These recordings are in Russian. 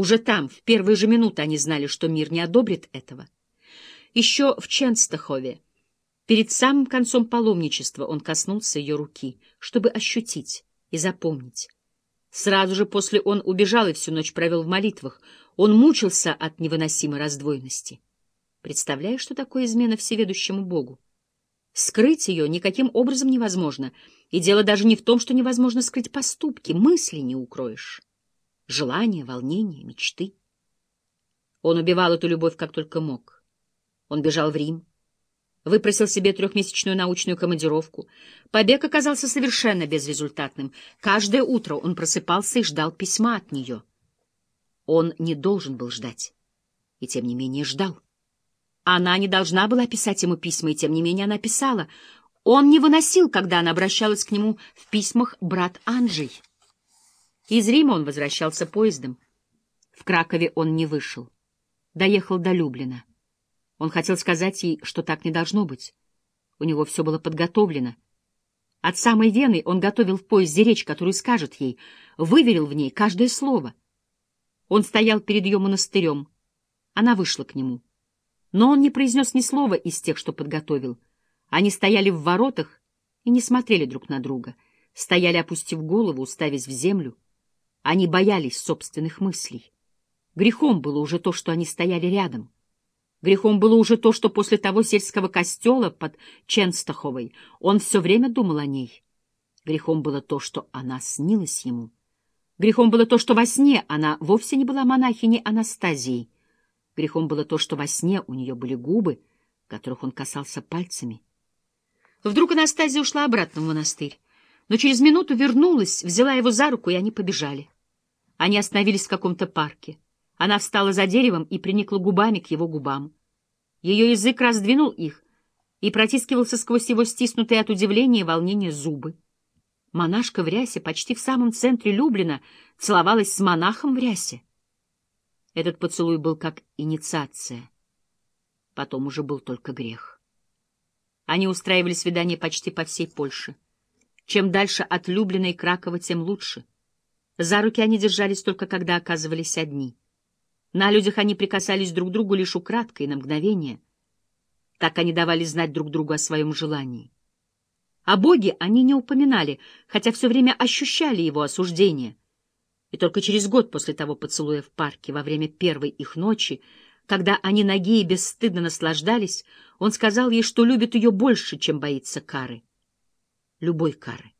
Уже там, в первые же минуты, они знали, что мир не одобрит этого. Еще в Ченстахове, перед самым концом паломничества, он коснулся ее руки, чтобы ощутить и запомнить. Сразу же после он убежал и всю ночь провел в молитвах. Он мучился от невыносимой раздвоенности. Представляешь, что такое измена всеведущему Богу? Скрыть ее никаким образом невозможно, и дело даже не в том, что невозможно скрыть поступки, мысли не укроешь. Желания, волнения, мечты. Он убивал эту любовь как только мог. Он бежал в Рим, выпросил себе трехмесячную научную командировку. Побег оказался совершенно безрезультатным. Каждое утро он просыпался и ждал письма от нее. Он не должен был ждать, и тем не менее ждал. Она не должна была писать ему письма, и тем не менее она писала. Он не выносил, когда она обращалась к нему в письмах брат Анджей. Из Рима он возвращался поездом. В Кракове он не вышел. Доехал до Люблина. Он хотел сказать ей, что так не должно быть. У него все было подготовлено. От самой Вены он готовил в поезде речь, которую скажет ей, выверил в ней каждое слово. Он стоял перед ее монастырем. Она вышла к нему. Но он не произнес ни слова из тех, что подготовил. Они стояли в воротах и не смотрели друг на друга, стояли, опустив голову, уставясь в землю. Они боялись собственных мыслей. Грехом было уже то, что они стояли рядом. Грехом было уже то, что после того сельского костела под Ченстаховой он все время думал о ней. Грехом было то, что она снилась ему. Грехом было то, что во сне она вовсе не была монахиней Анастазией, Грехом было то, что во сне у нее были губы, которых он касался пальцами. Вдруг Анастасия ушла обратно в монастырь, но через минуту вернулась, взяла его за руку, и они побежали. Они остановились в каком-то парке. Она встала за деревом и приникла губами к его губам. Ее язык раздвинул их и протискивался сквозь его стиснутые от удивления и волнения зубы. Монашка в рясе почти в самом центре Люблина целовалась с монахом в рясе. Этот поцелуй был как инициация. Потом уже был только грех. Они устраивали свидания почти по всей Польше. Чем дальше от Люблина и Кракова, тем лучше. За руки они держались только когда оказывались одни. На людях они прикасались друг к другу лишь украдкой, на мгновение. Так они давали знать друг другу о своем желании. О Боге они не упоминали, хотя все время ощущали его осуждение. И только через год после того поцелуя в парке, во время первой их ночи, когда они ноги и бесстыдно наслаждались, он сказал ей, что любит ее больше, чем боится кары. Любой кары.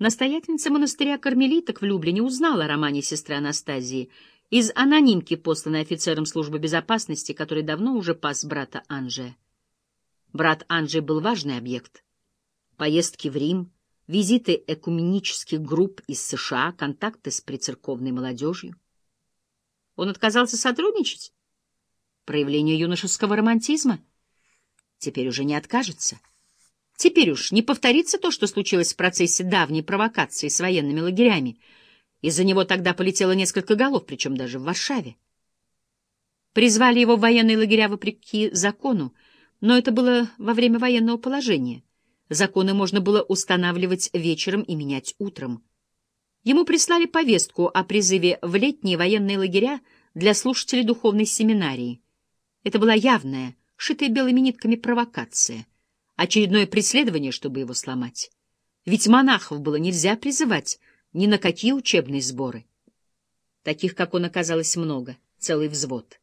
Настоятельница монастыря кармелиток в Люблине узнала о романе сестры Анастазии из анонимки, посланной офицером службы безопасности, который давно уже пас брата Анжея. Брат Анжей был важный объект. Поездки в Рим — визиты экуменических групп из США, контакты с прицерковной молодежью. Он отказался сотрудничать? Проявление юношеского романтизма? Теперь уже не откажется. Теперь уж не повторится то, что случилось в процессе давней провокации с военными лагерями. Из-за него тогда полетело несколько голов, причем даже в Варшаве. Призвали его в военные лагеря вопреки закону, но это было во время военного положения — Законы можно было устанавливать вечером и менять утром. Ему прислали повестку о призыве в летние военные лагеря для слушателей духовной семинарии. Это была явная, шитая белыми нитками провокация, очередное преследование, чтобы его сломать. Ведь монахов было нельзя призывать ни на какие учебные сборы. Таких, как он, оказалось много, целый взвод.